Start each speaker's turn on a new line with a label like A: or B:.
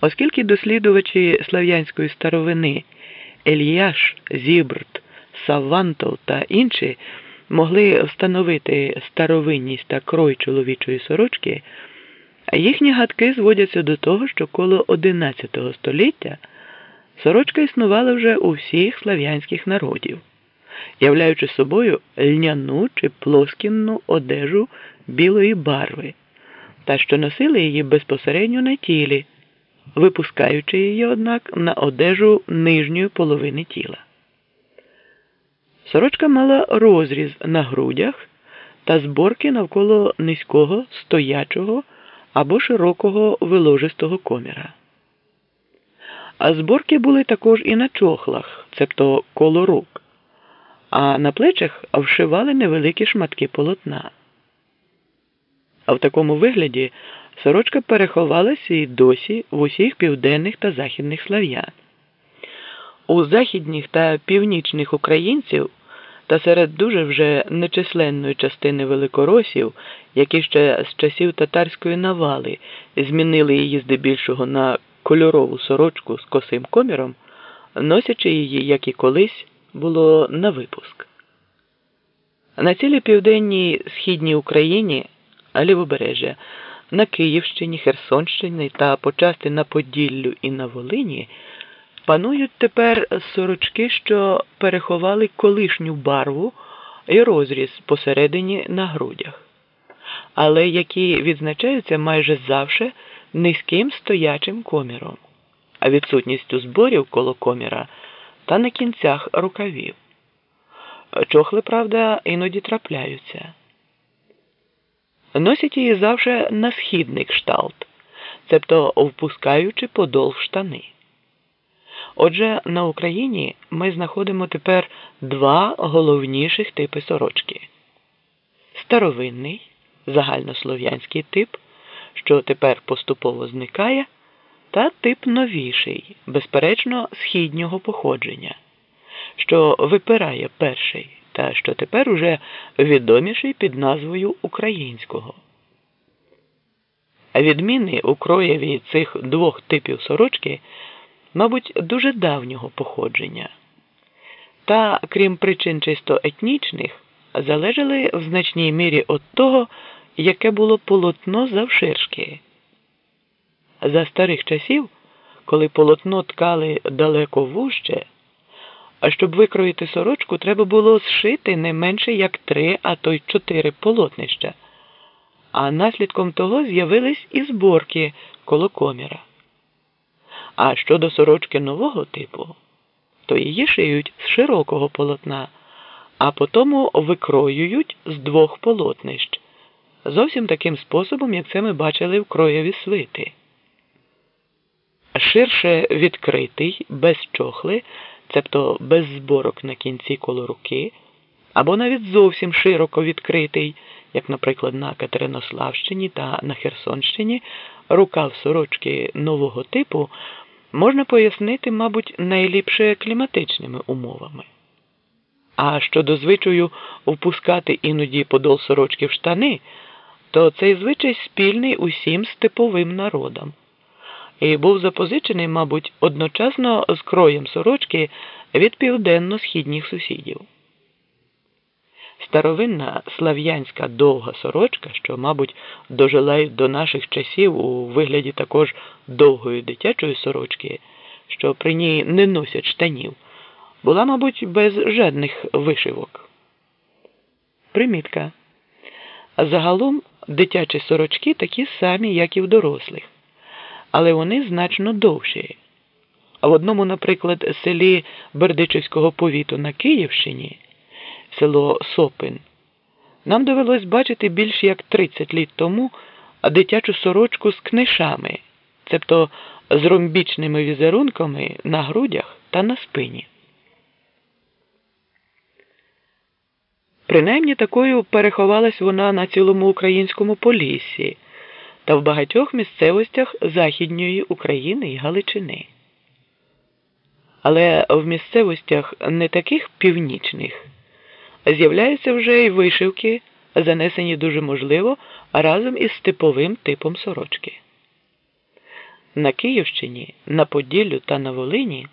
A: Оскільки дослідувачі слав'янської старовини Ельяш, Зібрт, Саввантов та інші могли встановити старовинність та крой чоловічої сорочки, їхні гадки зводяться до того, що коло XI століття сорочка існувала вже у всіх слав'янських народів, являючи собою льняну чи плоскінну одежу білої барви, та що носили її безпосередньо на тілі, випускаючи її, однак, на одежу нижньої половини тіла. Сорочка мала розріз на грудях та зборки навколо низького, стоячого або широкого виложистого коміра. А зборки були також і на чохлах, цебто коло рук, а на плечах вшивали невеликі шматки полотна. А в такому вигляді сорочка переховалася і досі в усіх південних та західних слав'ян. У західних та північних українців та серед дуже вже нечисленної частини великоросів, які ще з часів татарської навали змінили її здебільшого на кольорову сорочку з косим коміром, носячи її, як і колись, було на випуск. На цілій південній східній Україні, лівобережжя, на Київщині, Херсонщині та почасти на Поділлю і на Волині панують тепер сорочки, що переховали колишню барву і розріз посередині на грудях, але які відзначаються майже завше низьким стоячим коміром, а відсутністю зборів коло коміра та на кінцях рукавів. Чохли, правда, іноді трапляються. Носять її завжди на східний кшталт, цебто впускаючи подол в штани. Отже, на Україні ми знаходимо тепер два головніших типи сорочки: старовинний, загальнослов'янський тип, що тепер поступово зникає, та тип новіший, безперечно, східнього походження, що випирає перший, та що тепер уже відоміший під назвою українського. Відміни у кроєві цих двох типів сорочки мабуть, дуже давнього походження. Та, крім причин чисто етнічних, залежали в значній мірі від того, яке було полотно завширшки. За старих часів, коли полотно ткали далеко вужче, а щоб викроїти сорочку, треба було зшити не менше як три, а то й чотири полотнища, а наслідком того з'явились і зборки коло коміра. А щодо сорочки нового типу, то її шиють з широкого полотна, а потому викроюють з двох полотнищ, зовсім таким способом, як це ми бачили в кроєві свити. Ширше відкритий, без чохли, цебто без зборок на кінці коло руки, або навіть зовсім широко відкритий, як, наприклад, на Катеринославщині та на Херсонщині, рукав сорочки нового типу можна пояснити, мабуть, найліпше кліматичними умовами. А щодо звичаю впускати іноді подол сорочки в штани, то цей звичай спільний усім степовим народам і був запозичений, мабуть, одночасно з кроєм сорочки від південно-східніх сусідів. Старовинна слав'янська довга сорочка, що, мабуть, дожила й до наших часів у вигляді також довгої дитячої сорочки, що при ній не носять штанів, була, мабуть, без жодних вишивок. Примітка. Загалом дитячі сорочки такі самі, як і в дорослих, але вони значно довші. А в одному, наприклад, селі Бердичівського повіту на Київщині село Сопин, нам довелось бачити більш як 30 літ тому дитячу сорочку з книшами, цебто з ромбічними візерунками на грудях та на спині. Принаймні такою переховалась вона на цілому українському поліссі та в багатьох місцевостях Західньої України і Галичини. Але в місцевостях не таких північних з'являються вже й вишивки, занесені дуже можливо разом із типовим типом сорочки. На Київщині, на Поділлю та на Волині